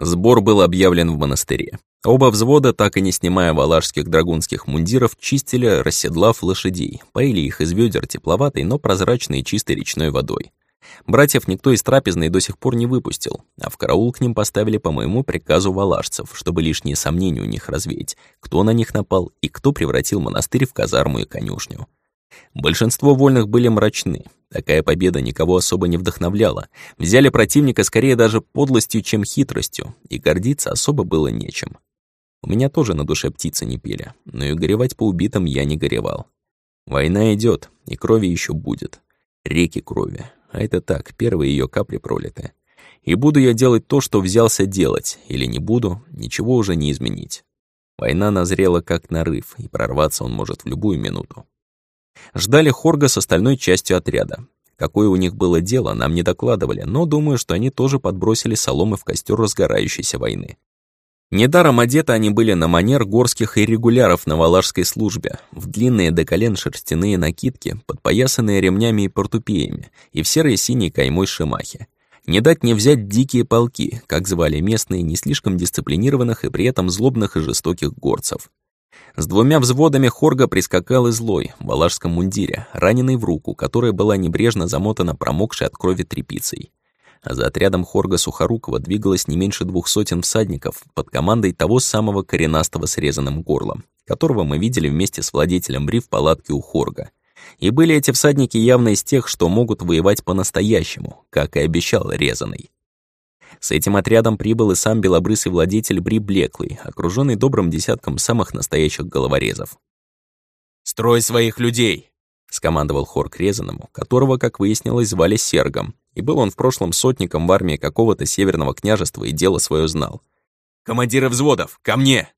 Сбор был объявлен в монастыре. Оба взвода, так и не снимая валашских драгунских мундиров, чистили, расседлав лошадей, поили их из ведер тепловатой, но прозрачной и чистой речной водой. Братьев никто из трапезной до сих пор не выпустил, а в караул к ним поставили по моему приказу валашцев, чтобы лишние сомнения у них развеять, кто на них напал и кто превратил монастырь в казарму и конюшню. Большинство вольных были мрачны. Такая победа никого особо не вдохновляла. Взяли противника скорее даже подлостью, чем хитростью, и гордиться особо было нечем. У меня тоже на душе птицы не пели, но и горевать по убитым я не горевал. Война идет, и крови еще будет. Реки крови. А это так, первые ее капли пролиты. И буду я делать то, что взялся делать, или не буду, ничего уже не изменить. Война назрела как нарыв, и прорваться он может в любую минуту. Ждали Хорга с остальной частью отряда. Какое у них было дело, нам не докладывали, но думаю, что они тоже подбросили соломы в костер разгорающейся войны. Недаром одеты они были на манер горских иррегуляров на валашской службе, в длинные до колен шерстяные накидки, подпоясанные ремнями и портупеями, и в серой синей каймой шимахи. Не дать не взять дикие полки, как звали местные, не слишком дисциплинированных и при этом злобных и жестоких горцев. С двумя взводами Хорга прискакал и злой, в валашском мундире, раненый в руку, которая была небрежно замотана промокшей от крови тряпицей а за отрядом Хорга Сухорукова двигалось не меньше двух сотен всадников под командой того самого коренастого с резаным горлом, которого мы видели вместе с владетелем Бри в палатке у Хорга. И были эти всадники явно из тех, что могут воевать по-настоящему, как и обещал резаный. С этим отрядом прибыл и сам белобрысый владетель Бри Блеклый, окруженный добрым десятком самых настоящих головорезов. «Строй своих людей!» — скомандовал Хор к резаному, которого, как выяснилось, звали Сергом, и был он в прошлом сотником в армии какого-то северного княжества и дело свое знал. «Командиры взводов, ко мне!»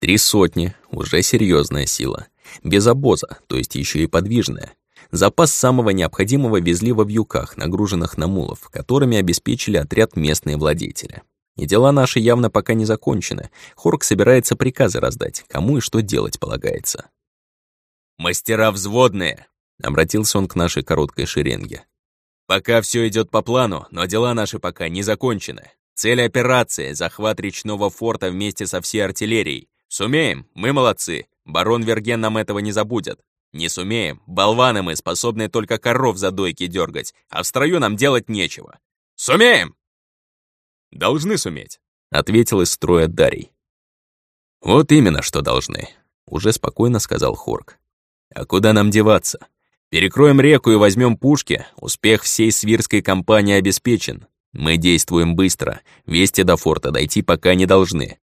Три сотни — уже серьезная сила. Без обоза, то есть еще и подвижная. Запас самого необходимого везли во вьюках, нагруженных на мулов, которыми обеспечили отряд местные владетели. И дела наши явно пока не закончены. Хорк собирается приказы раздать, кому и что делать полагается. «Мастера взводные!» — обратился он к нашей короткой шеренге. Пока все идет по плану, но дела наши пока не закончены. Цель операции — захват речного форта вместе со всей артиллерией. Сумеем, мы молодцы. Барон Верген нам этого не забудет. Не сумеем, болваны мы, способные только коров за дойки дергать, а в строю нам делать нечего. Сумеем! Должны суметь, — ответил из строя Дарий. Вот именно, что должны, — уже спокойно сказал Хорк. А куда нам деваться? Перекроем реку и возьмем пушки, успех всей свирской кампании обеспечен. Мы действуем быстро, вести до форта дойти пока не должны.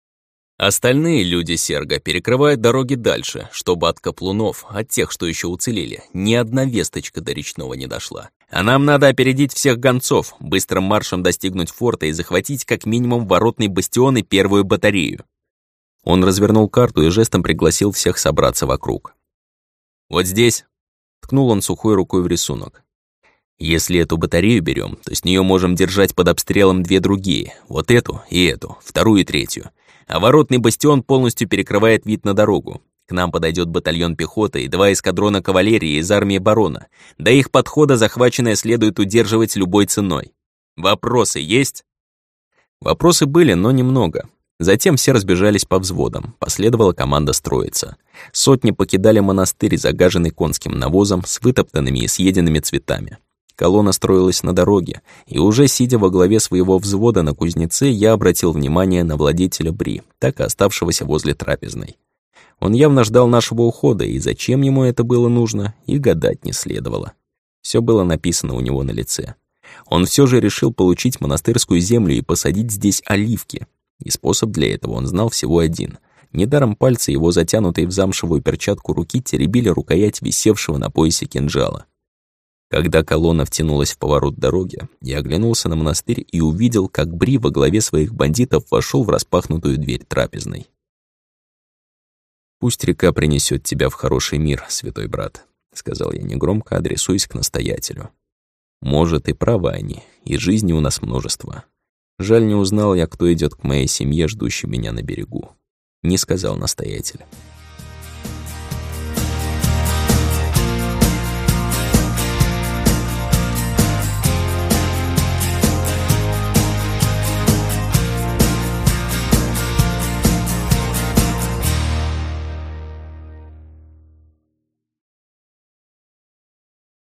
Остальные люди Серга перекрывают дороги дальше, чтобы от каплунов, от тех, что еще уцелели, ни одна весточка до речного не дошла. А нам надо опередить всех гонцов, быстрым маршем достигнуть форта и захватить как минимум воротный бастион и первую батарею. Он развернул карту и жестом пригласил всех собраться вокруг. «Вот здесь, Ткнул он сухой рукой в рисунок. Если эту батарею берем, то с нее можем держать под обстрелом две другие. Вот эту и эту, вторую и третью. А воротный бастион полностью перекрывает вид на дорогу. К нам подойдет батальон пехоты и два эскадрона кавалерии из армии барона. До их подхода захваченное следует удерживать любой ценой. Вопросы есть? Вопросы были, но немного. Затем все разбежались по взводам, последовала команда строиться. Сотни покидали монастырь, загаженный конским навозом с вытоптанными и съеденными цветами. Колонна строилась на дороге, и уже сидя во главе своего взвода на кузнеце, я обратил внимание на владетеля Бри, так и оставшегося возле трапезной. Он явно ждал нашего ухода, и зачем ему это было нужно, и гадать не следовало. Все было написано у него на лице. Он все же решил получить монастырскую землю и посадить здесь оливки, и способ для этого он знал всего один. Недаром пальцы его, затянутые в замшевую перчатку руки, теребили рукоять висевшего на поясе кинжала. Когда колонна втянулась в поворот дороги, я оглянулся на монастырь и увидел, как Бри во главе своих бандитов вошел в распахнутую дверь трапезной. «Пусть река принесет тебя в хороший мир, святой брат», — сказал я негромко, адресуясь к настоятелю. «Может, и правы они, и жизни у нас множество. Жаль, не узнал я, кто идет к моей семье, ждущей меня на берегу. Не сказал настоятель.